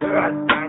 Yeah.